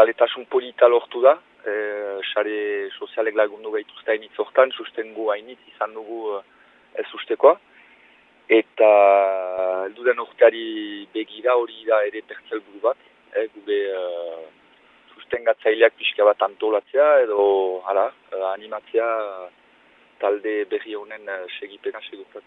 zaletasun polita lortu da, e, sare sozialek lagundu gaituzta hainitz hortan, sustengu hainitz izan dugu e, ez ustekoa. Eta elduden urteari begira hori da ere pertzel buru bat, e, gube e, sustengatzaileak pixka bat antolatzea edo hala, e, animatzea talde berri honen e, segipena segurtatzeko.